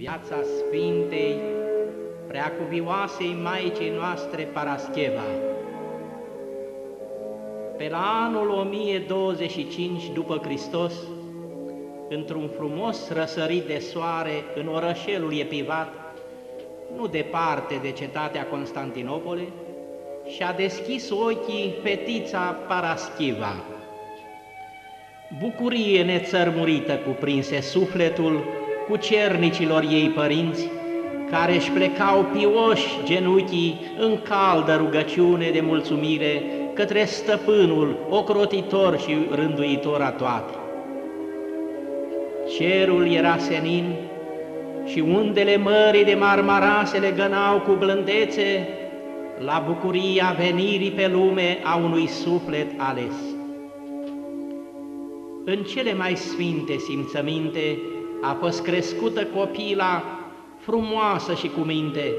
viața Sfintei, preacuvioasei Maicii noastre Parascheva. Pe la anul 1025 după Hristos, într-un frumos răsărit de soare în orășelul Epivat, nu departe de cetatea Constantinopole, și-a deschis ochii fetița Paraschiva. Bucurie nețărmurită cuprinse sufletul cu cernicilor ei părinți, care își plecau pioși genunchii în caldă rugăciune de mulțumire către stăpânul, ocrotitor și rânduitor a toate. Cerul era senin și undele mării de marmara se legănau cu blândețe la bucuria venirii pe lume a unui suflet ales. În cele mai sfinte simțăminte a fost crescută copila frumoasă și cu minte,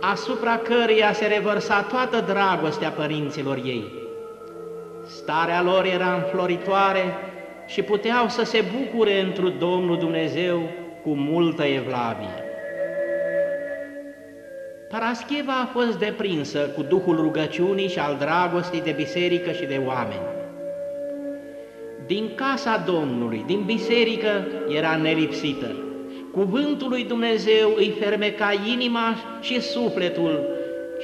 asupra căreia se revărsa toată dragostea părinților ei. Starea lor era înfloritoare și puteau să se bucure întru Domnul Dumnezeu cu multă evlavie. Parascheva a fost deprinsă cu duhul rugăciunii și al dragostei de biserică și de oameni. Din casa Domnului, din biserică, era nelipsită. Cuvântul lui Dumnezeu îi fermeca inima și sufletul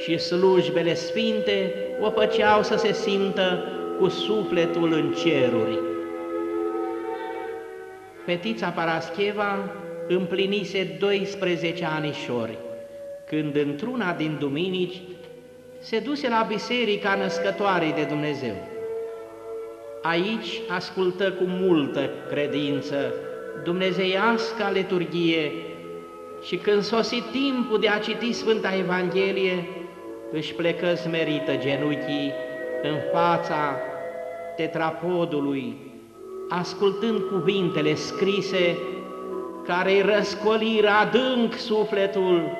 și slujbele sfinte o făceau să se simtă cu sufletul în ceruri. Fetița Parascheva împlinise 12 anișori când într-una din duminici se duse la biserica născătoarei de Dumnezeu. Aici ascultă cu multă credință dumnezeiasca liturghie și când sosi timpul de a citi Sfânta Evanghelie, își plecă smerită genunchii în fața tetrapodului, ascultând cuvintele scrise care îi răscoliră adânc sufletul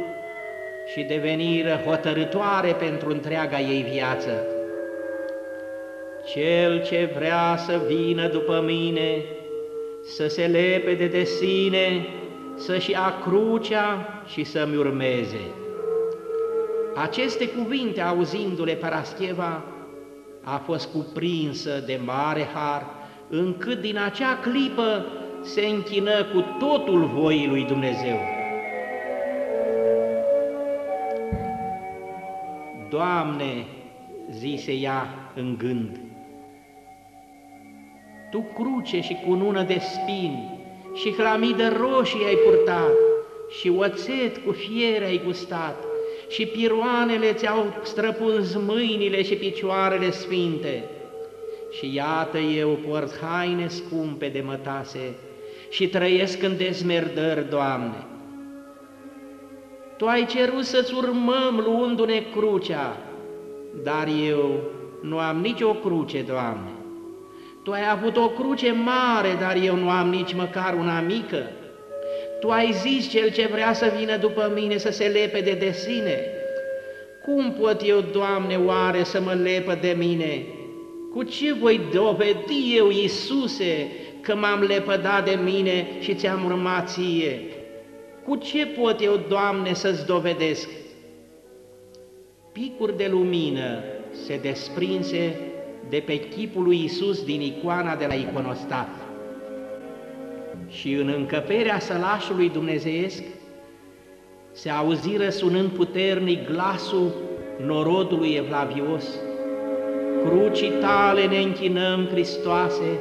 și deveniră hotărătoare pentru întreaga ei viață. Cel ce vrea să vină după mine, să se lepede de sine, să-și ia crucea și să-mi urmeze. Aceste cuvinte, auzindu-le Parascheva, a fost cuprinsă de mare har, încât din acea clipă se închină cu totul voii lui Dumnezeu. Doamne, zise ea în gând, Tu cruce și cunună de spini și hlamidă roșii ai purtat și oțet cu fiere ai gustat și piroanele ți-au străpuns mâinile și picioarele sfinte. Și iată eu port haine scumpe de mătase și trăiesc în dezmerdări, Doamne. Tu ai cerut să-ți urmăm luându-ne crucea, dar eu nu am nicio cruce, Doamne. Tu ai avut o cruce mare, dar eu nu am nici măcar una mică. Tu ai zis cel ce vrea să vină după mine să se lepede de sine. Cum pot eu, Doamne, oare să mă lepă de mine? Cu ce voi dovedi eu, Iisuse, că m-am lepădat de mine și ți-am urmat ție? Cu ce pot eu, Doamne, să-ți dovedesc? Picuri de lumină se desprinse de pe chipul lui Isus din icoana de la iconostat. Și în încăperea sălașului dumnezeiesc se auziră sunând puternic glasul norodului evlavios, Crucii tale ne închinăm, Hristoase,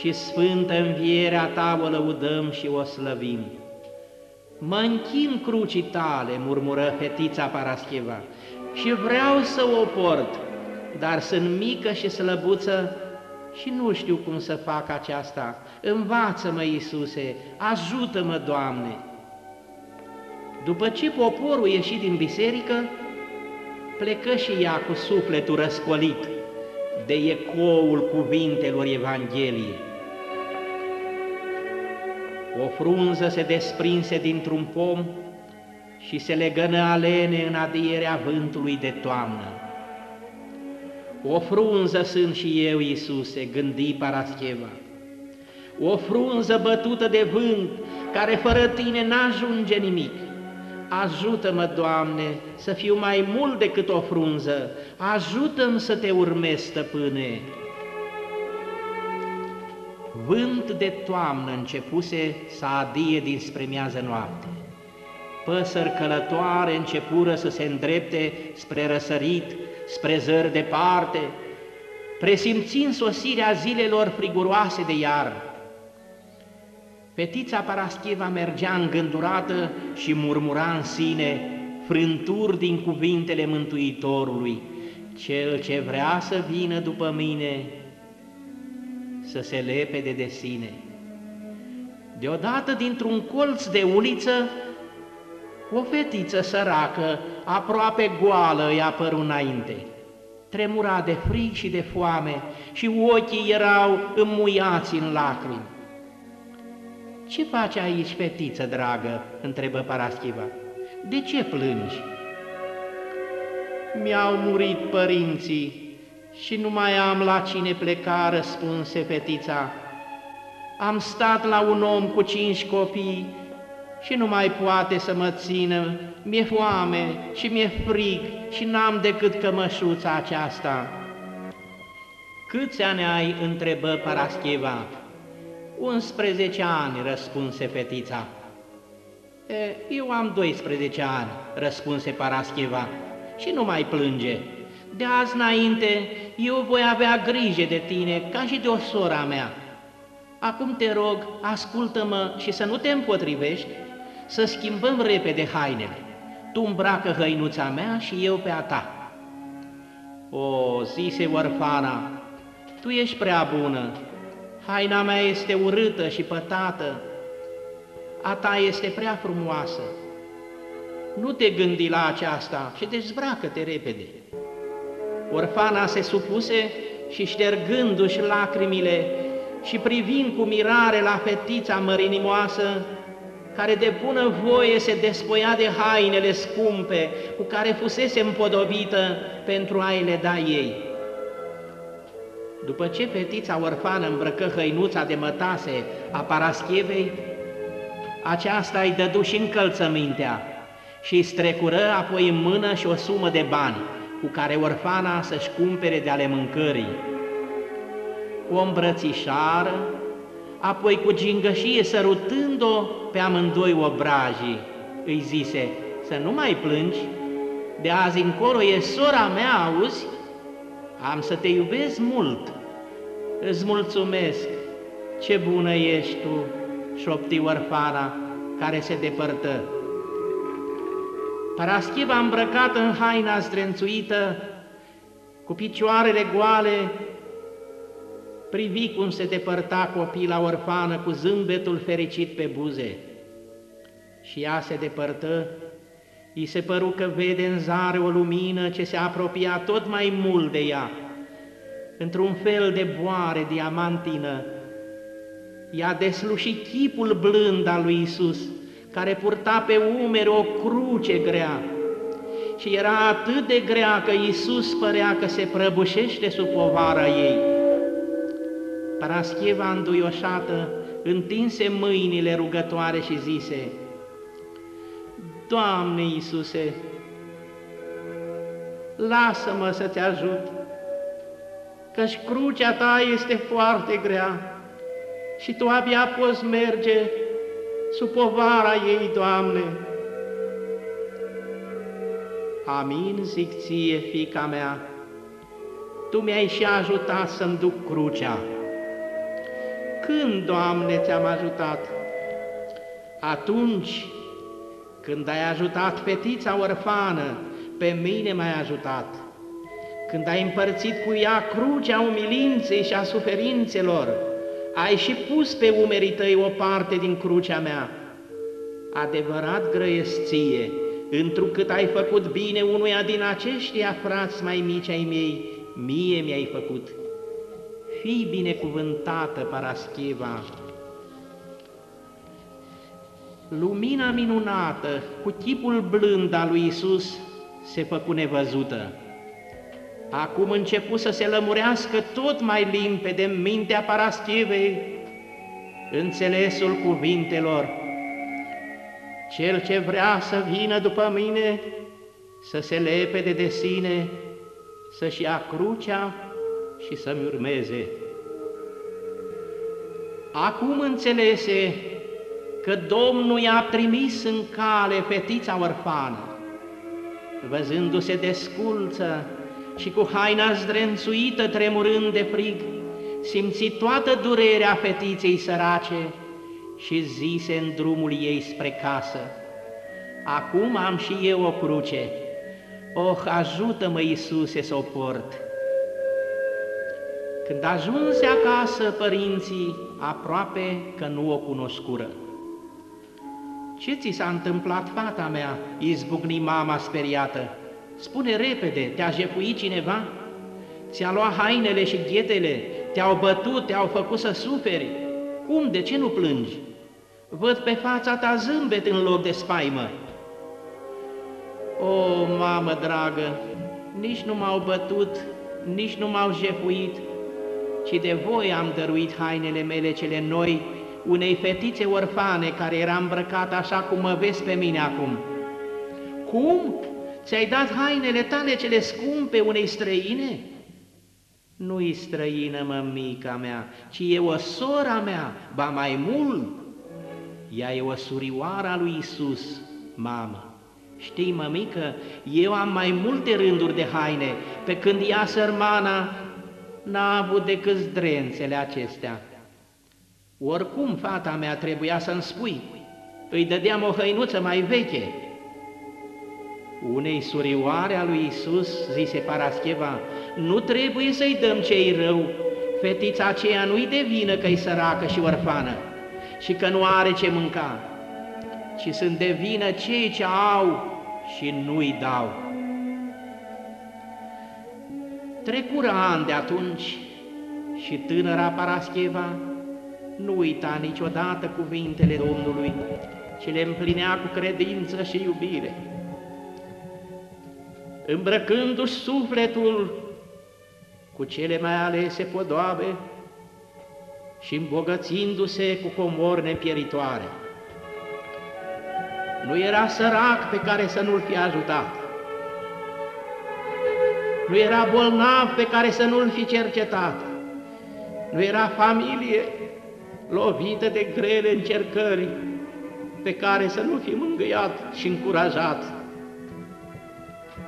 și sfântă învierea ta o lăudăm și o slăvim. Mă închin crucii tale, murmură fetița Parascheva, și vreau să o port, dar sunt mică și slăbuță și nu știu cum să fac aceasta. Învață-mă, Iisuse, ajută-mă, Doamne! După ce poporul ieși din biserică, plecă și ea cu sufletul răscolit de ecoul cuvintelor Evangheliei. O frunză se desprinse dintr-un pom și se legănă alene în adierea vântului de toamnă. O frunză sunt și eu, Iisuse, gândi Parascheva. O frunză bătută de vânt, care fără Tine n-ajunge nimic. Ajută-mă, Doamne, să fiu mai mult decât o frunză, ajută-mi să Te urmez, stăpâne. Vânt de toamnă începuse să adie dinspre miază noapte. Păsări călătoare începură să se îndrepte spre răsărit, spre zări departe, presimțind sosirea zilelor friguroase de iarnă. Fetița Paraschiva mergea îngândurată și murmura în sine frânturi din cuvintele Mântuitorului, Cel ce vrea să vină după mine, să se lepede de sine. Deodată, dintr-un colț de uliță, o fetiță săracă, aproape goală, îi apăru înainte. Tremura de frig și de foame și ochii erau înmuiați în lacrimi. Ce faci aici, fetiță dragă?" întrebă Paraschiva. De ce plângi?" Mi-au murit părinții și nu mai am la cine pleca," răspunse fetița. Am stat la un om cu cinci copii și nu mai poate să mă țină, mi-e foame și mi-e frig și n-am decât cămășuța aceasta." Câți ani ai?" întrebă Parascheva. 11 ani, răspunse fetița. E, eu am 12 ani, răspunse Parascheva, și nu mai plânge. De azi înainte, eu voi avea grijă de tine ca și de o sora mea. Acum te rog, ascultă-mă și să nu te împotrivești, să schimbăm repede hainele. Tu îmbracă hăinuța mea și eu pe a ta. O, zise orfana, tu ești prea bună, haina mea este urâtă și pătată, a ta este prea frumoasă. Nu te gândi la aceasta și dezbracă-te repede. Orfana se supuse și ștergându-și lacrimile și privind cu mirare la fetița mărinimoasă, care de bună voie se despoia de hainele scumpe cu care fusese împodobită pentru a-i le da ei. După ce fetița orfană îmbrăcă hăinuța de mătase a Paraschevei, aceasta îi dădu și încălțămintea și îi strecură apoi în mână și o sumă de bani, cu care orfana să-și cumpere de ale mâncării. O îmbrățișară, apoi cu gingășie sărutând-o pe amândoi obrajii, îi zise, să nu mai plângi, de azi încolo e sora mea, auzi? Am să te iubesc mult, îți mulțumesc, ce bună ești tu, șopti orfana care se depărtă. Paraschiva îmbrăcată în haina zdrențuită, cu picioarele goale, privi cum se depărta copila orfană cu zâmbetul fericit pe buze. Și ea se depărtă I se păru că vede în zare o lumină ce se apropia tot mai mult de ea. Într-un fel de boare diamantină, i-a deslușit chipul blând al lui Isus, care purta pe umeri o cruce grea. Și era atât de grea că Isus părea că se prăbușește sub povara ei. Parascheva înduioșată întinse mâinile rugătoare și zise, Doamne Iisuse, lasă-mă să-ți ajut, căci crucea Ta este foarte grea și Tu abia poți merge sub povara ei, Doamne. Amin, zic ție, fica mea, Tu mi-ai și ajutat să-mi duc crucea. Când, Doamne, ți-am ajutat? Atunci când ai ajutat fetița orfană, pe mine m-ai ajutat. Când ai împărțit cu ea crucea umilinței și a suferințelor, ai și pus pe umerii tăi o parte din crucea mea. Adevărat grăiesție, întrucât ai făcut bine unuia din aceștia frați mai mici ai mei, mie mi-ai făcut. Fii binecuvântată, Parascheva, lumina minunată cu chipul blând al lui Isus se făcu nevăzută. Acum începu să se lămurească tot mai limpede în mintea Paraschivei înțelesul cuvintelor Cel ce vrea să vină după mine, să se lepede de sine, să-și ia crucea și să-mi urmeze. Acum înțelese că Domnul i-a trimis în cale fetița orfană, văzându-se desculță și cu haina zdrențuită tremurând de frig, simți toată durerea fetiței sărace și zise în drumul ei spre casă, Acum am și eu o cruce, oh, ajută-mă, Iisuse, să o port. Când ajunse acasă, părinții aproape că nu o cunoscură. Ce ți s-a întâmplat, fata mea?" izbucni mama speriată. Spune repede, te-a jefuit cineva? Ți-a luat hainele și ghetele, te-au bătut, te-au făcut să suferi. Cum, de ce nu plângi? Văd pe fața ta zâmbet în loc de spaimă. O, mamă dragă, nici nu m-au bătut, nici nu m-au jefuit, ci de voi am dăruit hainele mele cele noi unei fetițe orfane care era îmbrăcată așa cum mă vezi pe mine acum. Cum? Ți-ai dat hainele tale cele scumpe unei străine? Nu-i străină, mămica mea, ci e o sora mea, ba mai mult. Ea e o surioară a lui Isus, mamă. Știi, mămică, eu am mai multe rânduri de haine, pe când ea, sărmana, n-a avut decât zdrențele acestea. Oricum, fata mea trebuia să-mi spui, îi dădeam o hăinuță mai veche. Unei surioare a lui Isus, zise Parascheva, nu trebuie să-i dăm cei rău, fetița aceea nu-i de vină că-i săracă și orfană și că nu are ce mânca, ci sunt de vină cei ce au și nu-i dau. Trecură ani de atunci și tânăra Parascheva nu uita niciodată cuvintele Domnului, ci le împlinea cu credință și iubire. Îmbrăcându-și sufletul cu cele mai alese podoabe și îmbogățindu-se cu comori nepieritoare. Nu era sărac pe care să nu-l fi ajutat. Nu era bolnav pe care să nu-l fi cercetat. Nu era familie lovită de grele încercări pe care să nu fi mângâiat și încurajat.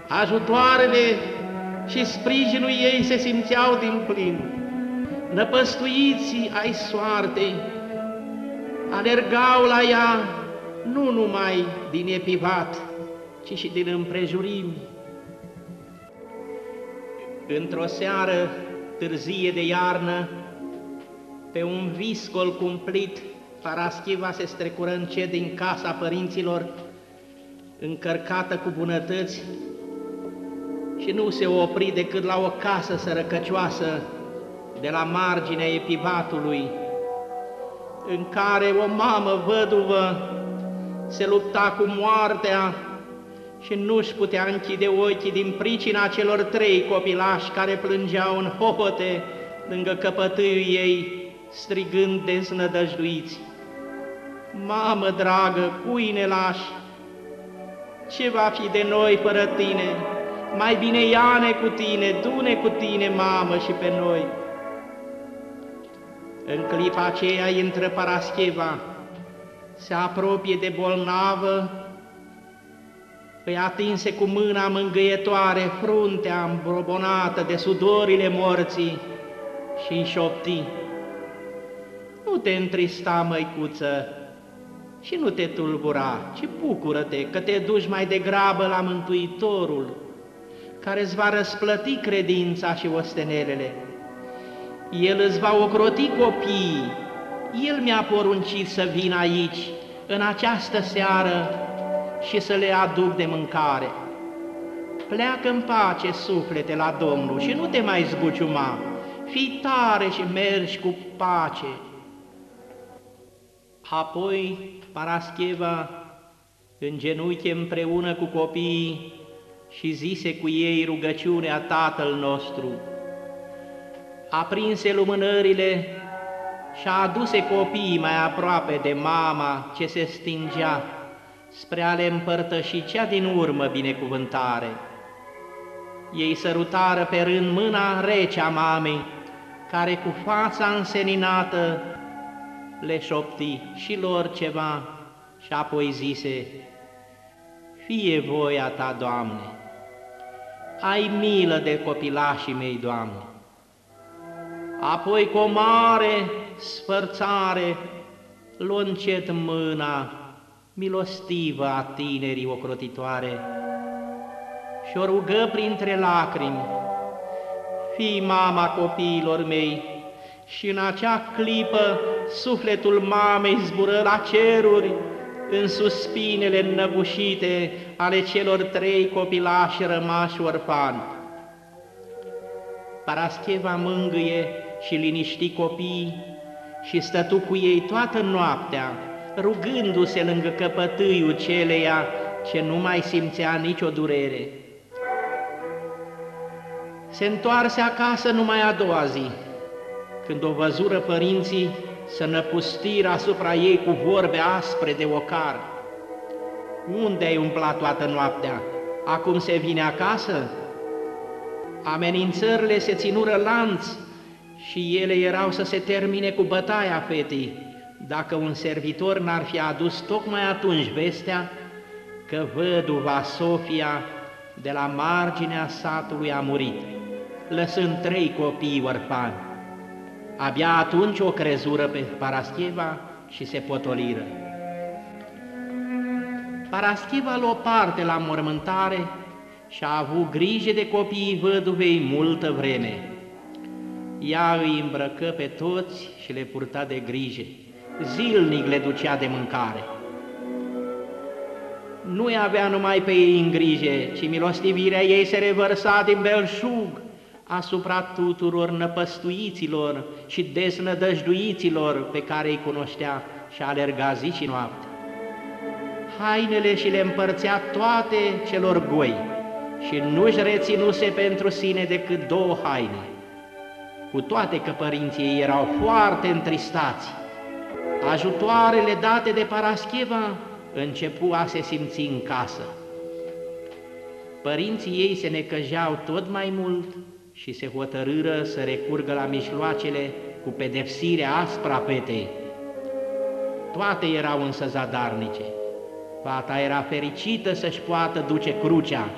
Ajutoarele și sprijinul ei se simțeau din plin. Năpăstuiții ai soartei alergau la ea nu numai din epivat, ci și din împrejurimi. Într-o seară târzie de iarnă, pe un viscol cumplit, Paraschiva se strecură încet din casa părinților, încărcată cu bunătăți, și nu se opri decât la o casă sărăcăcioasă de la marginea epivatului, în care o mamă văduvă se lupta cu moartea și nu-și putea închide ochii din pricina celor trei copilași care plângeau în hohote lângă căpătâiul ei, strigând deznădăjduiți. Mamă dragă, cui ne lași? Ce va fi de noi fără tine? Mai bine ia-ne cu tine, du-ne cu tine, mamă, și pe noi. În clipa aceea intră Parascheva, se apropie de bolnavă, îi atinse cu mâna mângâietoare fruntea îmbrobonată de sudorile morții și îi șopti. Nu te întrista, măicuță, și nu te tulbura, ci bucură-te că te duci mai degrabă la Mântuitorul, care îți va răsplăti credința și ostenelele. El îți va ocroti copiii, El mi-a poruncit să vin aici, în această seară, și să le aduc de mâncare. Pleacă în pace, suflete, la Domnul și nu te mai zbuciuma, fii tare și mergi cu pace. Apoi Parascheva în genunchi împreună cu copiii și zise cu ei rugăciunea Tatăl nostru. Aprinse lumânările și a aduse copiii mai aproape de mama ce se stingea, spre a le împărtăși cea din urmă binecuvântare. Ei sărutară pe rând mâna rece a mamei, care cu fața înseninată le șopti și lor ceva și apoi zise, Fie voia Ta, Doamne, ai milă de copilașii mei, Doamne. Apoi cu o mare sfărțare luă încet mâna milostivă a tinerii ocrotitoare și o rugă printre lacrimi, Fii mama copiilor mei, și în acea clipă sufletul mamei zbură la ceruri, în suspinele înnăbușite ale celor trei copilași rămași orfani. Parascheva mângâie și liniști copiii și stătu cu ei toată noaptea, rugându-se lângă căpătâiul celeia ce nu mai simțea nicio durere. Se întoarse acasă numai a doua zi, când o văzură părinții să năpustiră asupra ei cu vorbe aspre de ocar. Unde ai umplat toată noaptea? Acum se vine acasă? Amenințările se ținură lanț și ele erau să se termine cu bătaia fetei, dacă un servitor n-ar fi adus tocmai atunci vestea că văduva Sofia de la marginea satului a murit, lăsând trei copii orfani. Abia atunci o crezură pe Parascheva și se potoliră. Parascheva luă parte la mormântare și a avut grijă de copiii văduvei multă vreme. Ea îi îmbrăcă pe toți și le purta de grijă, zilnic le ducea de mâncare. Nu avea numai pe ei în grijă, ci milostivirea ei se revărsa din belșug asupra tuturor năpăstuiților și deznădăjduiților pe care îi cunoștea și alerga zi și noapte. Hainele și le împărțea toate celor goi și nu-și reținuse pentru sine decât două haine. Cu toate că părinții ei erau foarte întristați, ajutoarele date de Parascheva începu a se simți în casă. Părinții ei se necăjeau tot mai mult și se hotărâră să recurgă la mișloacele cu pedepsirea aspra petei. Toate erau însă zadarnice. Fata era fericită să-și poată duce crucea.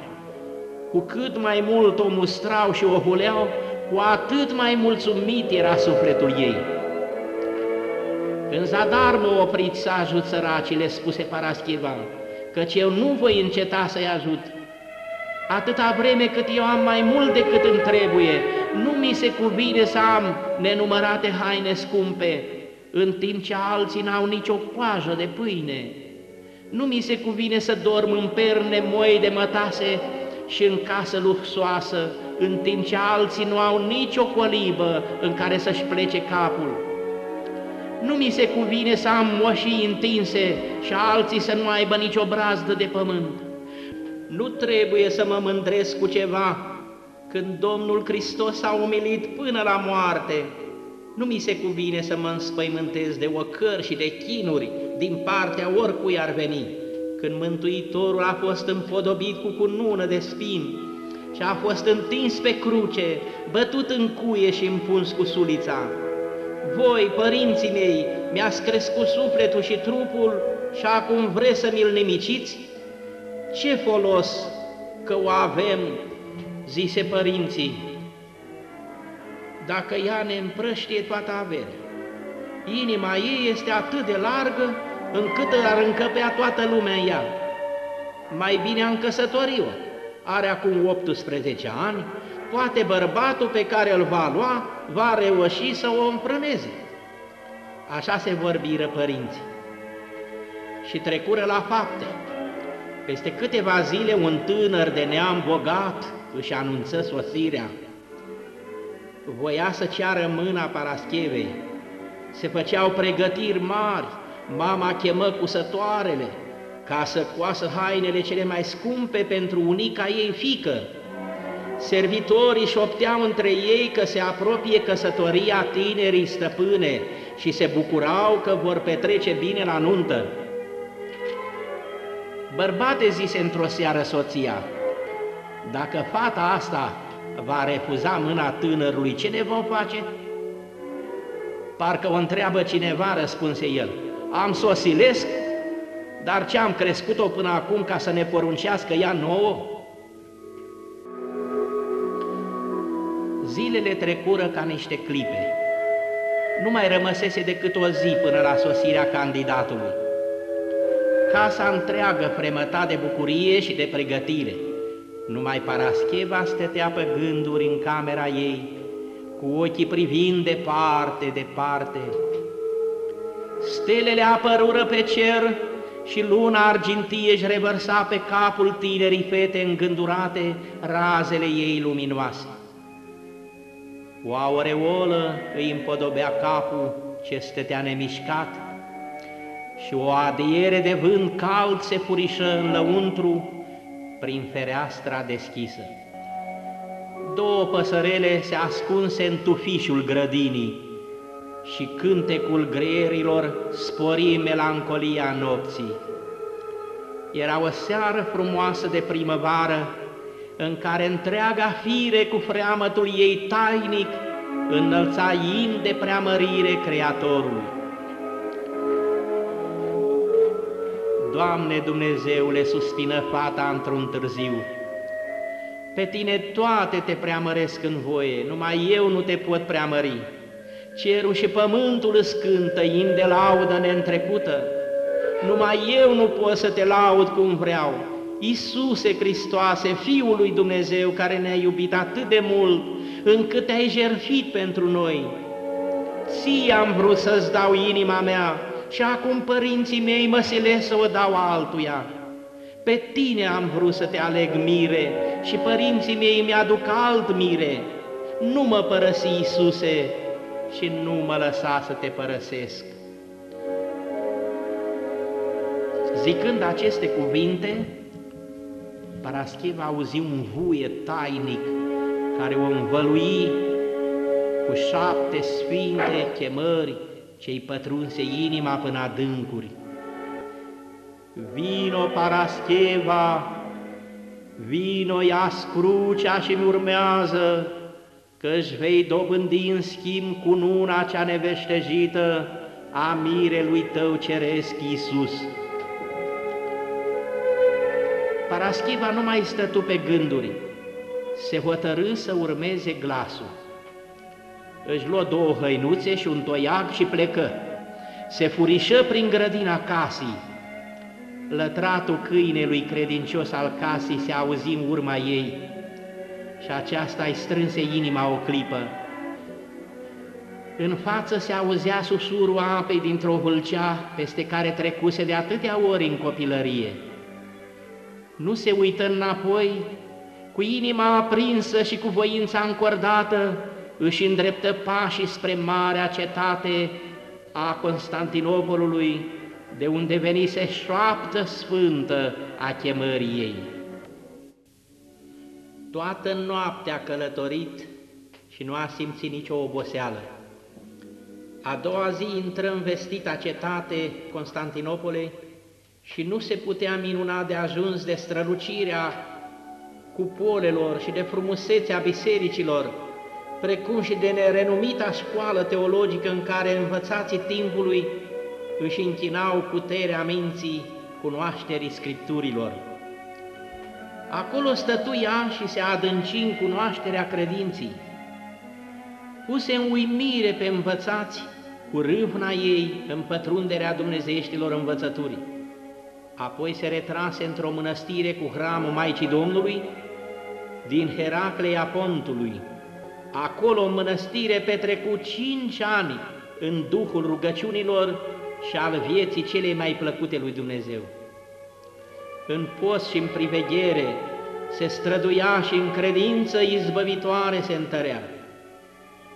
Cu cât mai mult o mustrau și o huleau, cu atât mai mulțumit era sufletul ei. Când zadar mă opriți să ajut săracile, spuse Parascheva, căci eu nu voi înceta să-i ajut, atâta vreme cât eu am mai mult decât îmi trebuie, nu mi se cuvine să am nenumărate haine scumpe, în timp ce alții n-au nicio coajă de pâine. Nu mi se cuvine să dorm în perne moi de mătase și în casă luxoasă, în timp ce alții nu au nicio colibă în care să-și plece capul. Nu mi se cuvine să am moșii întinse și alții să nu aibă nicio brazdă de pământ. Nu trebuie să mă mândresc cu ceva când Domnul Hristos a umilit până la moarte. Nu mi se cuvine să mă înspăimântez de ocări și de chinuri din partea oricui ar veni, când Mântuitorul a fost împodobit cu cunună de spini și a fost întins pe cruce, bătut în cuie și împuns cu sulița. Voi, părinții mei, mi-ați crescut sufletul și trupul și acum vreți să mi-l nimiciți? Ce folos că o avem, zise părinții, dacă ea ne împrăștie toată averea. Inima ei este atât de largă încât ar încăpea toată lumea în ea. Mai bine am căsătorit-o. Are acum 18 ani, poate bărbatul pe care îl va lua va reuși să o împrâneze. Așa se vorbiră părinții. Și trecură la fapte. Peste câteva zile un tânăr de neam bogat își anunță sosirea. Voia să ceară mâna Paraschevei. Se făceau pregătiri mari, mama chemă cusătoarele ca să coasă hainele cele mai scumpe pentru unica ei fică. Servitorii șopteau între ei că se apropie căsătoria tinerii stăpâne și se bucurau că vor petrece bine la nuntă. Bărbate, zise într-o seară soția, dacă fata asta va refuza mâna tânărului, ce ne vom face? Parcă o întreabă cineva, răspunse el, am să o silesc, dar ce am crescut-o până acum ca să ne poruncească ea nouă? Zilele trecură ca niște clipe. Nu mai rămăsese decât o zi până la sosirea candidatului. Casa întreagă fremăta de bucurie și de pregătire. Numai Parascheva stătea pe gânduri în camera ei, cu ochii privind departe, departe. Stelele apărură pe cer și luna argintie își revărsa pe capul tinerii fete îngândurate razele ei luminoase. O aureolă îi împodobea capul ce stătea nemișcat și o adiere de vânt cald se furișă în lăuntru prin fereastra deschisă. Două păsărele se ascunse în tufișul grădinii și cântecul greierilor spori melancolia nopții. Era o seară frumoasă de primăvară, în care întreaga fire cu freamătul ei tainic înălța in de preamărire Creatorului. Doamne Dumnezeule, suspină fata într-un târziu, pe tine toate te preamăresc în voie, numai eu nu te pot preamări. Cerul și pământul îți cântă in de laudă neîntrecută, numai eu nu pot să te laud cum vreau, Iisuse Hristoase, Fiul lui Dumnezeu, care ne-a iubit atât de mult, încât te-ai jertfit pentru noi. Ție am vrut să-ți dau inima mea și acum părinții mei mă silesc să o dau altuia. Pe tine am vrut să te aleg mire și părinții mei mi-aduc alt mire. Nu mă părăsi, Iisuse, și nu mă lăsa să te părăsesc. Zicând aceste cuvinte, Paraschiv auzi un vuie tainic care o învălui cu șapte sfinte chemări ce-i pătrunse inima până adâncuri. Vino, Parascheva, vino, ia crucea și-mi urmează, că-și vei dobândi în schimb cu nuna cea neveștejită a mirelui tău ceresc Iisus. Paraschiva nu mai stătu pe gânduri, se hotărâ să urmeze glasul. Își luă două hăinuțe și un toiac și plecă. Se furișă prin grădina casei. Lătratul câinelui credincios al casei se auzi în urma ei și aceasta îi strânse inima o clipă. În față se auzea susurul apei dintr-o vâlcea peste care trecuse de atâtea ori în copilărie nu se uită înapoi, cu inima aprinsă și cu voința încordată, își îndreptă pașii spre marea cetate a Constantinopolului, de unde venise șoaptă sfântă a chemării ei. Toată noaptea a călătorit și nu a simțit nicio oboseală. A doua zi intră în vestita cetate Constantinopolei și nu se putea minuna de ajuns de strălucirea cupolelor și de frumusețea bisericilor, precum și de nerenumita școală teologică în care învățații timpului își închinau puterea minții cunoașterii Scripturilor. Acolo stătuia și se adânci în cunoașterea credinții. Puse în uimire pe învățați cu râvna ei în pătrunderea dumnezeieștilor învățăturii apoi se retrase într-o mănăstire cu hramul Maicii Domnului din Heraclea Pontului. Acolo în mănăstire petrecu cinci ani în duhul rugăciunilor și al vieții cele mai plăcute lui Dumnezeu. În post și în priveghere se străduia și în credință izbăvitoare se întărea.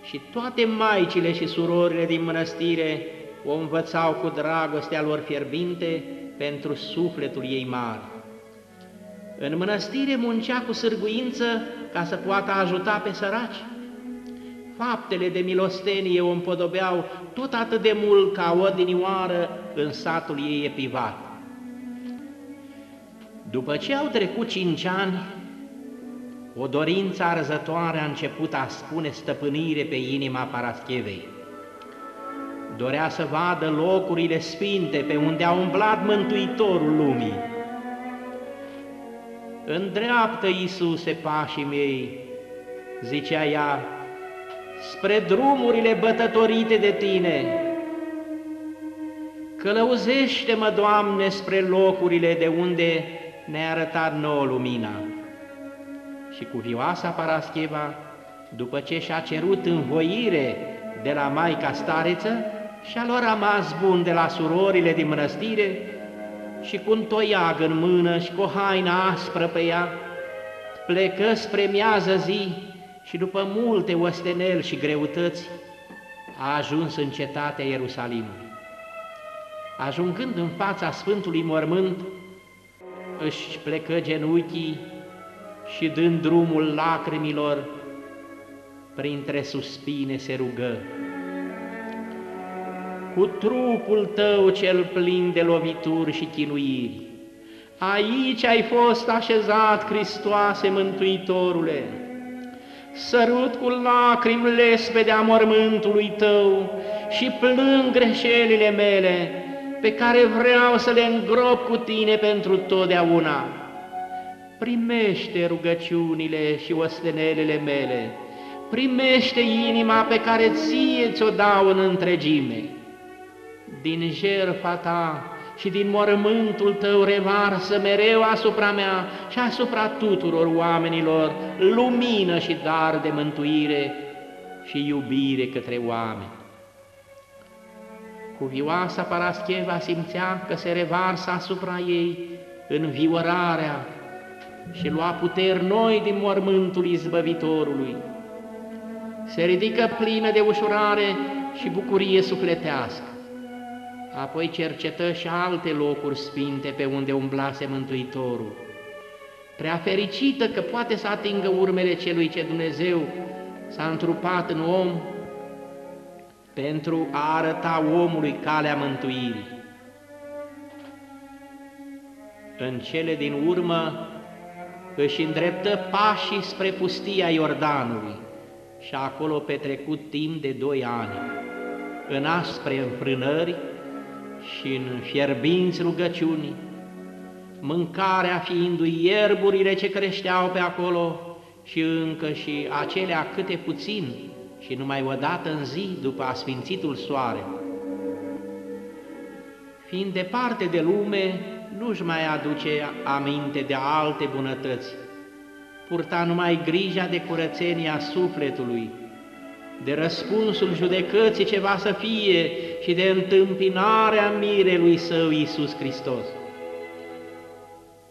Și toate maicile și surorile din mănăstire o învățau cu dragostea lor fierbinte pentru sufletul ei mare. În mănăstire muncea cu sârguință ca să poată ajuta pe săraci. Faptele de milostenie o împodobeau tot atât de mult ca odinioară în satul ei epivat. După ce au trecut cinci ani, o dorință arzătoare a început a spune stăpânire pe inima Paraschevei. Dorea să vadă locurile sfinte pe unde a umblat Mântuitorul lumii. Îndreaptă, Iisuse, pașii mei, zicea ea, spre drumurile bătătorite de Tine. Călăuzește-mă, Doamne, spre locurile de unde ne-a arătat nouă lumina. Și cu vioasa Parascheva, după ce și-a cerut învoire de la Maica Stareță, și-a luat rămas bun de la surorile din mănăstire și cu un toiag în mână și cu o haină aspră pe ea, plecă spre miază zi și după multe osteneli și greutăți a ajuns în cetatea Ierusalimului. Ajungând în fața Sfântului Mormânt, își plecă genunchii și dând drumul lacrimilor, printre suspine se rugă. Cu trupul tău cel plin de lovituri și chinuiri, aici ai fost așezat, Hristoase Mântuitorule, sărut cu lacrimi lespedea mormântului tău și plâng greșelile mele, pe care vreau să le îngrop cu tine pentru totdeauna. Primește rugăciunile și ostenelele mele, primește inima pe care ție ți-o dau în întregime. Din jertfa ta și din mormântul tău revarsă mereu asupra mea și asupra tuturor oamenilor lumină și dar de mântuire și iubire către oameni. Cuvioasa Parascheva simțea că se revarsă asupra ei înviorarea și lua puteri noi din mormântul izbăvitorului. Se ridică plină de ușurare și bucurie sufletească. Apoi cercetă și alte locuri sfinte pe unde umblase Mântuitorul. Prea fericită că poate să atingă urmele celui ce Dumnezeu s-a întrupat în om pentru a arăta omului calea mântuirii. În cele din urmă își îndreptă pașii spre pustia Iordanului și acolo petrecut timp de doi ani, în aspre înfrânări și în fierbinți rugăciuni, mâncarea fiindu-i ierburile ce creșteau pe acolo și încă și acelea câte puțin și numai o dată în zi după asfințitul soare. Fiind departe de lume, nu-și mai aduce aminte de alte bunătăți, purta numai grija de curățenia sufletului, de răspunsul judecății ce va să fie și de întâmpinarea mirelui său Iisus Hristos.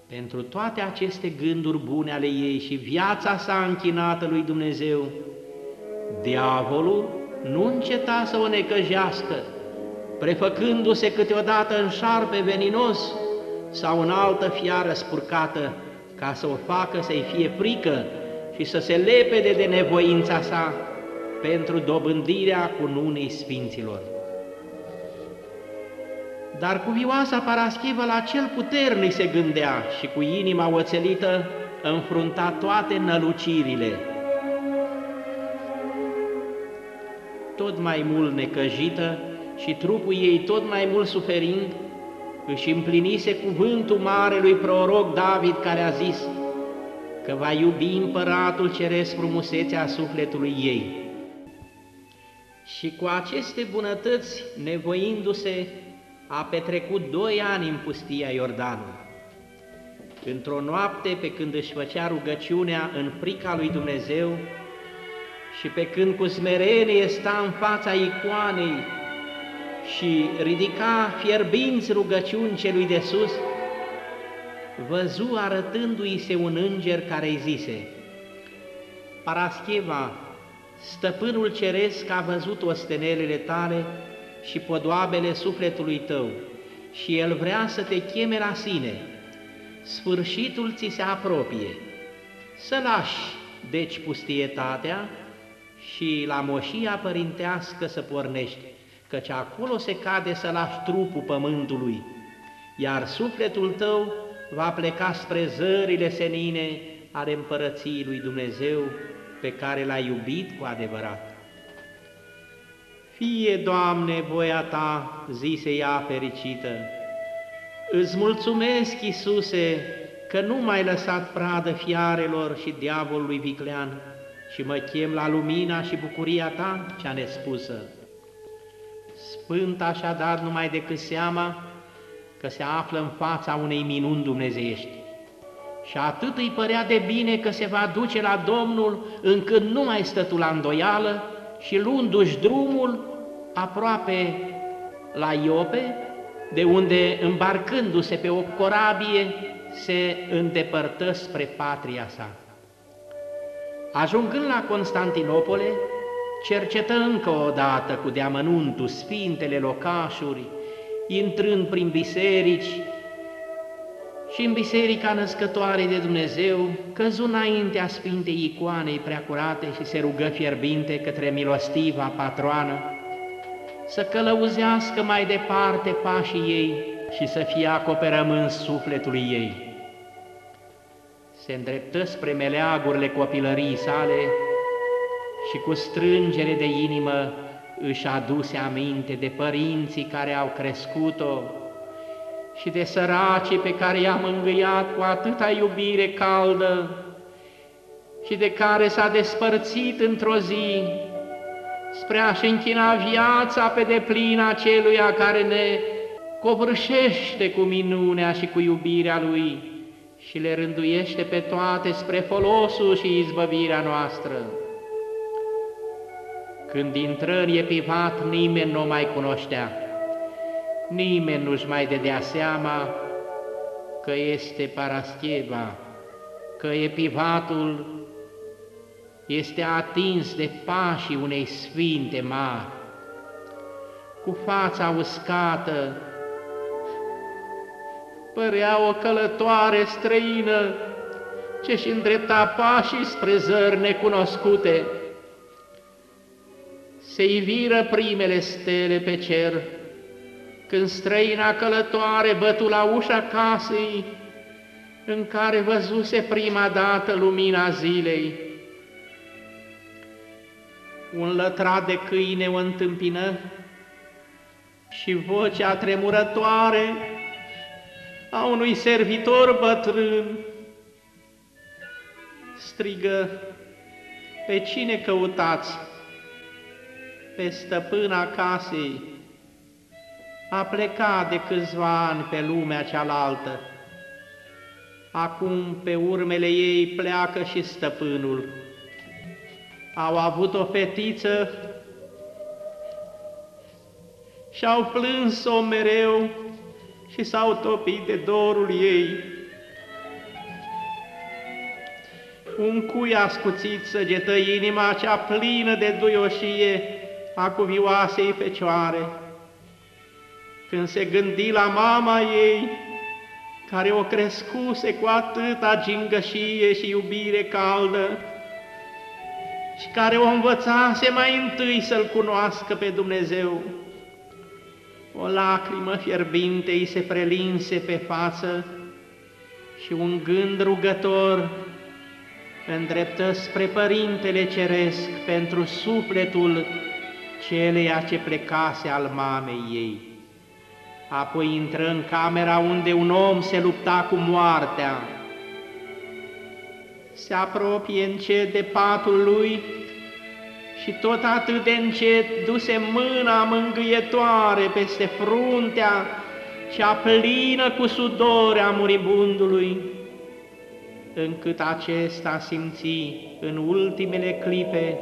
Pentru toate aceste gânduri bune ale ei și viața sa închinată lui Dumnezeu, Diavolul nu înceta să o necăjească, prefăcându-se câteodată în șarpe veninos sau în altă fiară spurcată, ca să o facă să-i fie frică și să se lepede de nevoința sa pentru dobândirea cununii Sfinților. Dar cu vioasa Paraschivă la cel puternic se gândea și cu inima oțelită înfrunta toate nălucirile, tot mai mult necăjită și trupul ei tot mai mult suferind, își împlinise cuvântul marelui proroc David care a zis că va iubi împăratul ceresc frumusețea sufletului ei. Și cu aceste bunătăți, nevoindu-se, a petrecut doi ani în pustia Iordanului. Într-o noapte, pe când își făcea rugăciunea în frica lui Dumnezeu, și pe când cu smerenie sta în fața icoanei și ridica fierbinți rugăciuni celui de sus, văzu arătându-i se un înger care îi zise, Parascheva, stăpânul ceresc a văzut ostenelele tale și podoabele sufletului tău și el vrea să te cheme la sine. Sfârșitul ți se apropie. Să lași, deci, pustietatea și la moșia părintească să pornești, căci acolo se cade să lași trupul pământului, iar sufletul tău va pleca spre zările senine ale împărăției lui Dumnezeu pe care l-a iubit cu adevărat. Fie, Doamne, voia Ta, zise ea fericită, îți mulțumesc, Iisuse, că nu m-ai lăsat pradă fiarelor și diavolului viclean și mă chem la lumina și bucuria Ta cea nespusă. Sfânt așadar numai decât seama că se află în fața unei minuni dumnezeiești. Și atât îi părea de bine că se va duce la Domnul, încât nu mai stătu la îndoială și luându-și drumul aproape la Iope, de unde, îmbarcându-se pe o corabie, se îndepărtă spre patria sa. Ajungând la Constantinopole, cercetă încă o dată cu deamănuntul sfintele locașuri, intrând prin biserici și în biserica născătoare de Dumnezeu, căzu înaintea Sfintei Icoanei preacurate și se rugă fierbinte către milostiva patroană, să călăuzească mai departe pașii ei și să fie acoperământ sufletului ei. Se îndreptă spre meleagurile copilării sale și cu strângere de inimă își aduse aminte de părinții care au crescut-o și de săracii pe care i-a mângâiat cu atâta iubire caldă și de care s-a despărțit într-o zi spre a-și închina viața pe deplin aceluia care ne covârșește cu minunea și cu iubirea Lui și le rânduiește pe toate spre folosul și izbăvirea noastră. Când intră în epivat, nimeni nu mai cunoștea, nimeni nu-și mai dădea seama că este Parascheva, că epivatul este atins de pașii unei sfinte mari. Cu fața uscată, părea o călătoare străină ce-și îndrepta pașii spre zări necunoscute, se iviră primele stele pe cer, când străina călătoare bătu la ușa casei în care văzuse prima dată lumina zilei. Un lătrat de câine o întâmpină și vocea tremurătoare a unui servitor bătrân strigă, Pe cine căutați? pe stăpâna casei, a plecat de câțiva ani pe lumea cealaltă. Acum pe urmele ei pleacă și stăpânul. Au avut o fetiță și au plâns-o mereu și s-au topit de dorul ei. Un cui ascuțit săgetă inima cea plină de duioșie, a cuvioasei fecioare, când se gândi la mama ei, care o crescuse cu atâta gingășie și iubire caldă, și care o învățase mai întâi să-L cunoască pe Dumnezeu. O lacrimă fierbinte îi se prelinse pe față și un gând rugător îndreptă spre Părintele Ceresc pentru sufletul celeia ce plecase al mamei ei. Apoi intră în camera unde un om se lupta cu moartea. Se apropie încet de patul lui și tot atât de încet duse mâna mângâietoare peste fruntea cea plină cu sudore a muribundului, încât acesta simți în ultimele clipe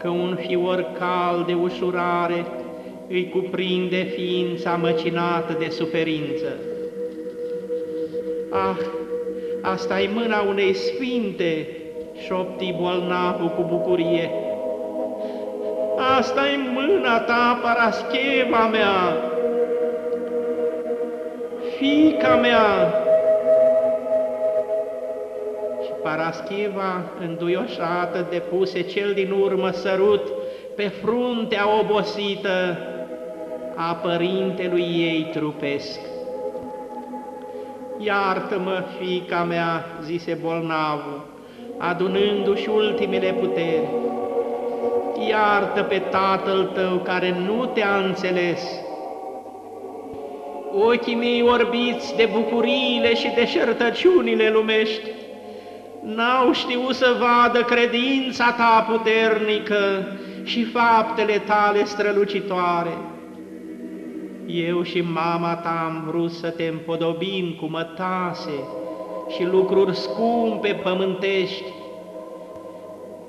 că un fior cald de ușurare îi cuprinde ființa măcinată de suferință. Ah, asta e mâna unei sfinte, șopti bolnavul cu bucurie. asta e mâna ta, Parascheva mea, fica mea, Paraschiva, înduioșată, depuse cel din urmă sărut pe fruntea obosită a părintelui ei trupesc. Iartă-mă, fica mea, zise bolnavul, adunându-și ultimele puteri. Iartă pe tatăl tău care nu te-a înțeles. Ochii mei orbiți de bucuriile și de șertăciunile lumești, n-au știut să vadă credința ta puternică și faptele tale strălucitoare. Eu și mama ta am vrut să te împodobim cu mătase și lucruri scumpe pământești.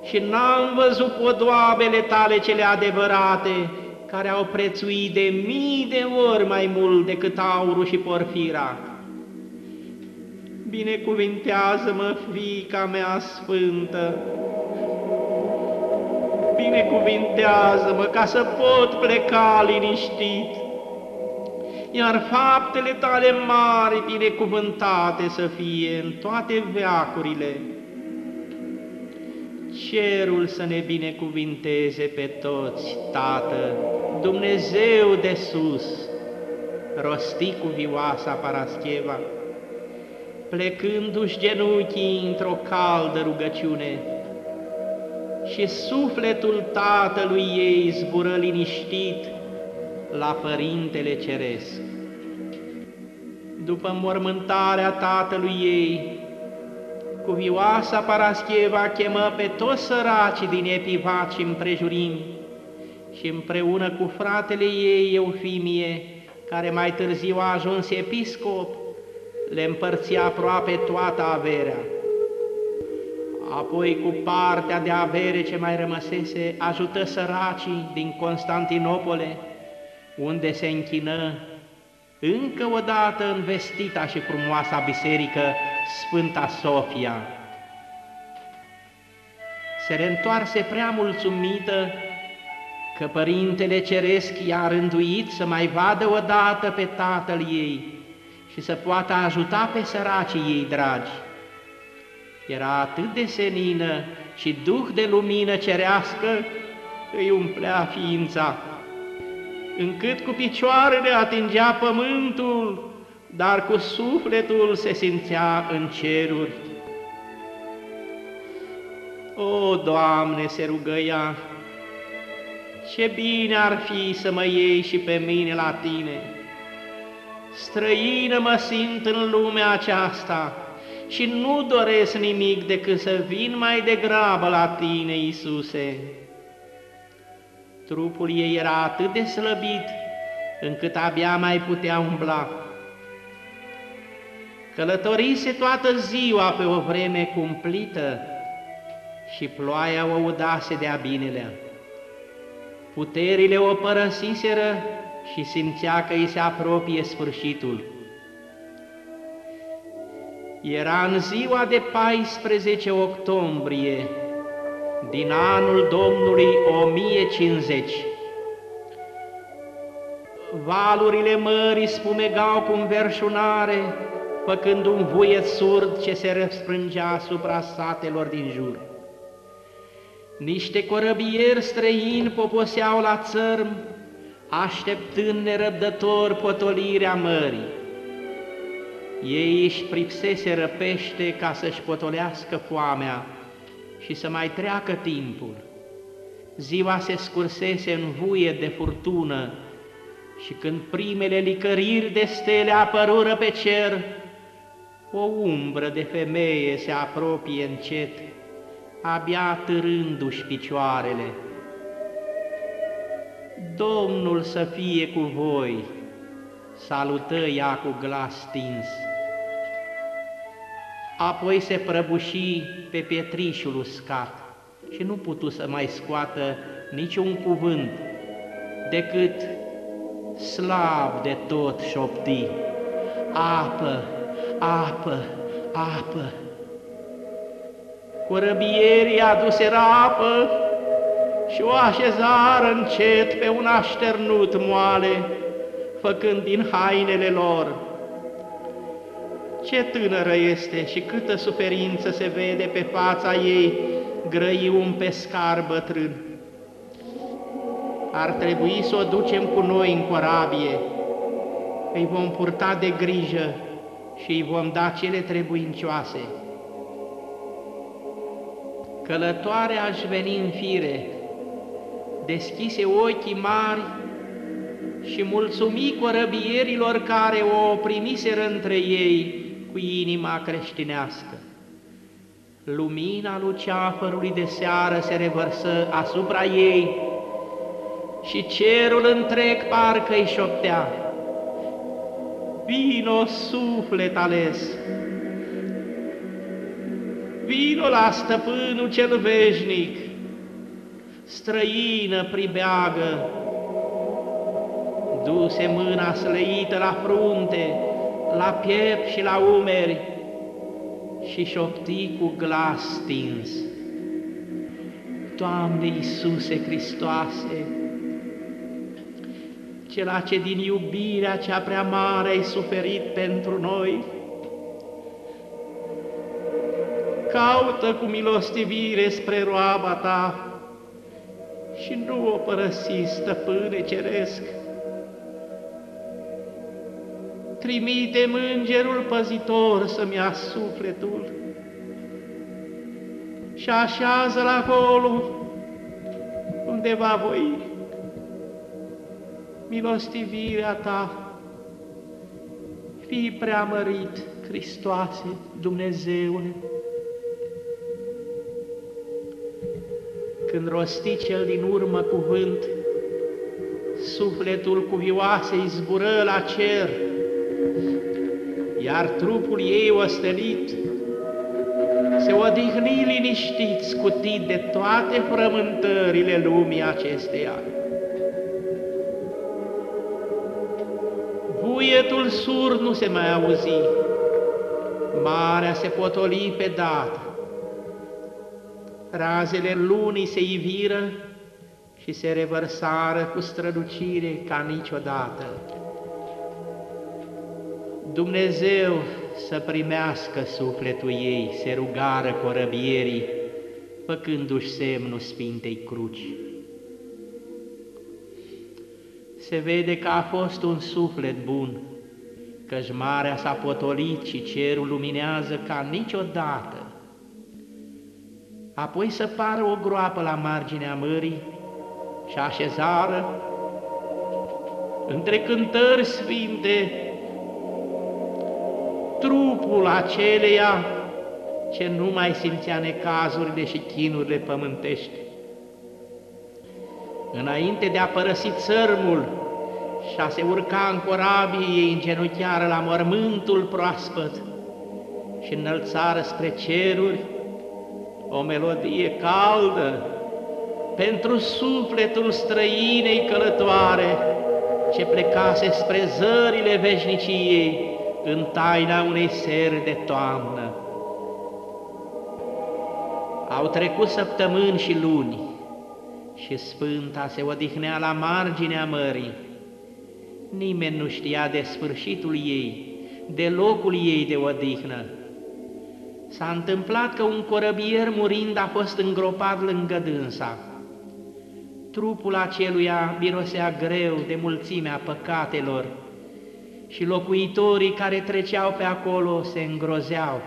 Și n-am văzut podoabele tale cele adevărate, care au prețuit de mii de ori mai mult decât aurul și porfira. Binecuvintează-mă, fiica mea sfântă, binecuvintează-mă ca să pot pleca liniștit, iar faptele tale mari binecuvântate să fie în toate veacurile. Cerul să ne binecuvinteze pe toți, Tată, Dumnezeu de sus, rosti cu vioasa Parascheva, plecându-și genunchii într-o caldă rugăciune, și sufletul tatălui ei zbură liniștit la Părintele Ceresc. După mormântarea tatălui ei, cuvioasa Parascheva chemă pe toți săracii din Epivat și împrejurimi și împreună cu fratele ei Eufimie, care mai târziu a ajuns episcop, le împărția aproape toată averea. Apoi, cu partea de avere ce mai rămăsese, ajută săracii din Constantinopole, unde se închină încă o dată în vestita și frumoasa biserică Sfânta Sofia. Se reîntoarse prea mulțumită că Părintele Ceresc i-a rânduit să mai vadă odată pe tatăl ei și să poată ajuta pe săracii ei dragi. Era atât de senină și duh de lumină cerească îi umplea ființa încât cu picioarele atingea pământul, dar cu sufletul se simțea în ceruri. O, Doamne, se rugă ea, ce bine ar fi să mă iei și pe mine la Tine! Străină mă simt în lumea aceasta și nu doresc nimic decât să vin mai degrabă la Tine, Iisuse. Trupul ei era atât de slăbit, încât abia mai putea umbla. Călătorise toată ziua pe o vreme cumplită și ploaia o udase de-a binelea. Puterile o părăsiseră și simțea că îi se apropie sfârșitul. Era în ziua de 14 octombrie din anul Domnului 1050. Valurile mării spumegau cu înverșunare, făcând un vuiet surd ce se răsprângea asupra satelor din jur. Niște corăbieri străini poposeau la țărm, așteptând nerăbdător potolirea mării. Ei își pripseseră pește ca să-și potolească foamea, și să mai treacă timpul. Ziua se scursese în vuie de furtună și când primele licăriri de stele apărură pe cer, o umbră de femeie se apropie încet, abia târându-și picioarele. Domnul să fie cu voi, salută ea cu glas stins apoi se prăbuși pe pietrișul uscat și nu putu să mai scoată niciun cuvânt, decât slab de tot șopti, apă, apă, apă. Corăbierii aduseră apă și o așezară încet pe un așternut moale, făcând din hainele lor ce tânără este și câtă suferință se vede pe fața ei, grăi un pescar bătrân. Ar trebui să o ducem cu noi în corabie, îi vom purta de grijă și îi vom da cele trebuincioase. Călătoarea aș veni în fire, deschise ochii mari și mulțumi corăbierilor care o primiseră între ei cu inima creștinească. Lumina luceafărului de seară se revărsă asupra ei și cerul întreg parcă îi șoptea. Vino, suflet ales! Vino la stăpânul cel veșnic, străină pribeagă, duse mâna slăită la frunte, la piept și la umeri și șopti cu glas stins. Doamne Iisuse Hristoase, cela ce din iubirea cea prea mare ai suferit pentru noi, caută cu milostivire spre roaba ta și nu o părăsi, stăpâne ceresc. Trimite mângerul păzitor să-mi ia sufletul. Și așează-l acolo unde va voi milostivirea ta. Fii preamărit, Hristoase, Dumnezeule, când rosti cel din urmă cuvânt, sufletul cuvioase izbură la cer, iar trupul ei ostălit se odihni liniștit, scutit de toate frământările lumii acesteia. Vuietul sur nu se mai auzi, marea se potoli pe dată, razele lunii se iviră și se revărsară cu strălucire ca niciodată. Dumnezeu să primească sufletul ei, se rugară corăbierii, făcându-și semnul Sfintei Cruci. Se vede că a fost un suflet bun, căci marea s-a potolit și cerul luminează ca niciodată. Apoi să pară o groapă la marginea mării și așezară între cântări sfinte trupul aceleia ce nu mai simțea necazurile și chinurile pământești. Înainte de a părăsi țărmul și a se urca în corabie, ei îngenunchiară la mormântul proaspăt și înălțară spre ceruri o melodie caldă pentru sufletul străinei călătoare ce plecase spre zările veșniciei, în taina unei seri de toamnă. Au trecut săptămâni și luni și Sfânta se odihnea la marginea mării. Nimeni nu știa de sfârșitul ei, de locul ei de odihnă. S-a întâmplat că un corăbier murind a fost îngropat lângă dânsa. Trupul aceluia mirosea greu de mulțimea păcatelor, și locuitorii care treceau pe acolo se îngrozeau.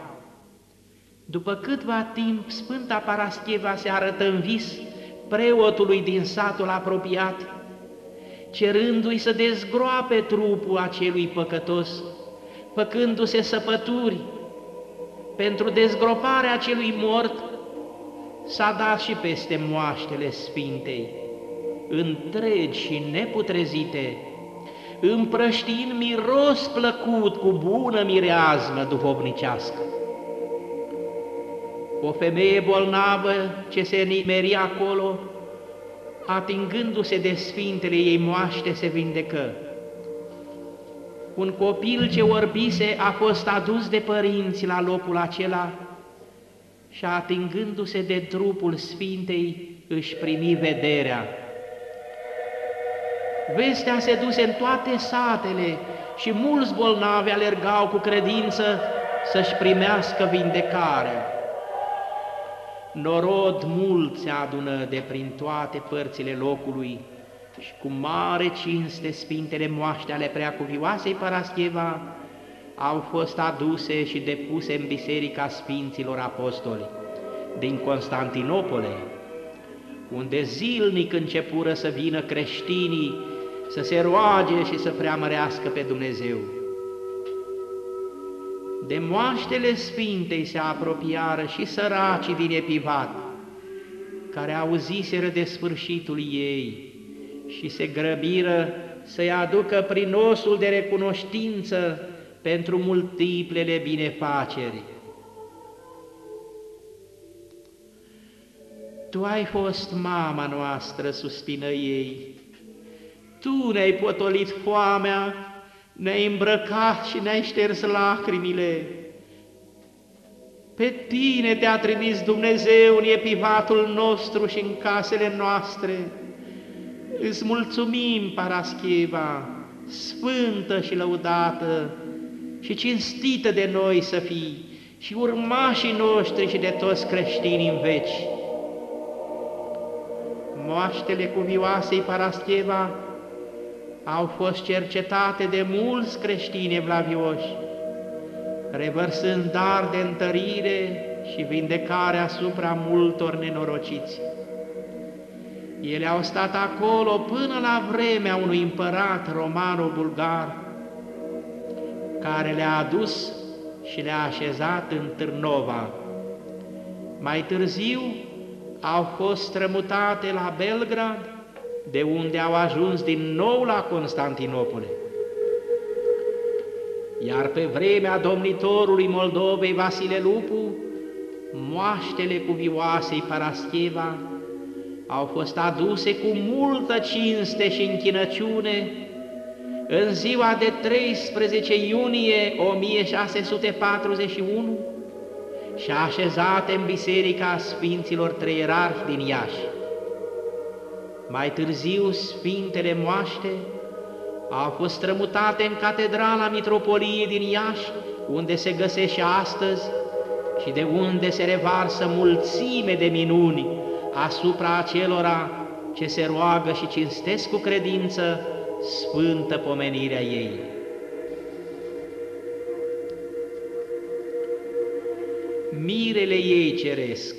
După câtva timp, Sfânta Parascheva se arătă în vis preotului din satul apropiat, cerându-i să dezgroape trupul acelui păcătos, făcându-se săpături. Pentru dezgroparea acelui mort s-a dat și peste moaștele Sfintei, întregi și neputrezite, împrăștiind miros plăcut cu bună mireazmă duhovnicească. O femeie bolnavă ce se nimeri acolo, atingându-se de sfintele ei moaște, se vindecă. Un copil ce orbise a fost adus de părinți la locul acela și atingându-se de trupul Sfintei își primi vederea. Vestea se duse în toate satele și mulți bolnavi alergau cu credință să-și primească vindecare. Norod mulți adună de prin toate părțile locului și cu mare cinste Sfintele moaște ale preacuvioasei Parascheva au fost aduse și depuse în Biserica Sfinților Apostoli din Constantinopole, unde zilnic începură să vină creștinii să se roage și să preamărească pe Dumnezeu. De moaștele Sfintei se apropiară și săracii din Epivat, care auziseră de sfârșitul ei și se grăbiră să-i aducă prin osul de recunoștință pentru multiplele binefaceri. Tu ai fost mama noastră, suspină ei. Tu ne-ai potolit foamea, ne-ai îmbrăcat și ne-ai șters lacrimile. Pe tine te-a trimis Dumnezeu în epivatul nostru și în casele noastre. Îți mulțumim, Parascheva, sfântă și lăudată și cinstită de noi să fii și urmașii noștri și de toți creștinii în veci. Moaștele cuvioasei Parascheva au fost cercetate de mulți creștini evlavioși, revărsând dar de întărire și vindecare asupra multor nenorociți. Ele au stat acolo până la vremea unui împărat romano-bulgar, care le-a adus și le-a așezat în Târnova. Mai târziu au fost strămutate la Belgrad, de unde au ajuns din nou la Constantinopole. Iar pe vremea domnitorului Moldovei Vasile Lupu, moaștele cuvioasei Parascheva au fost aduse cu multă cinste și închinăciune în ziua de 13 iunie 1641 și așezate în Biserica Sfinților Treierarhi din Iași. Mai târziu, Sfintele Moaște au fost strămutate în Catedrala Mitropoliei din Iași, unde se găsește astăzi și de unde se revarsă mulțime de minuni asupra acelora ce se roagă și cinstesc cu credință sfântă pomenirea ei. Mirele ei ceresc,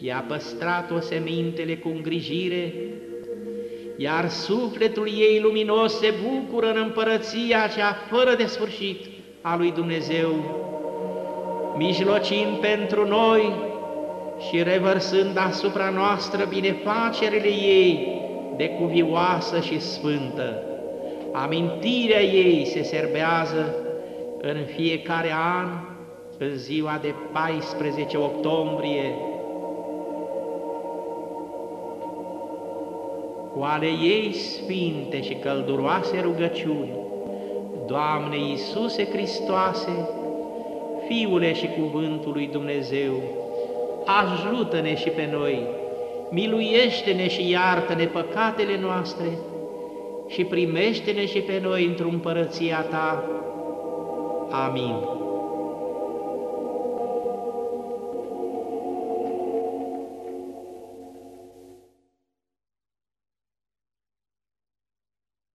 i-a păstrat-o semintele cu îngrijire, iar sufletul ei luminos se bucură în împărăția cea fără de sfârșit a lui Dumnezeu, mijlocind pentru noi și revărsând asupra noastră binefacerile ei de cuvioasă și sfântă. Amintirea ei se serbează în fiecare an, în ziua de 14 octombrie, cu ale ei sfinte și călduroase rugăciuni, Doamne Iisuse Hristoase, Fiule și Cuvântul lui Dumnezeu, ajută-ne și pe noi, miluiește-ne și iartă-ne păcatele noastre și primește-ne și pe noi într-o împărăția Ta. Amin.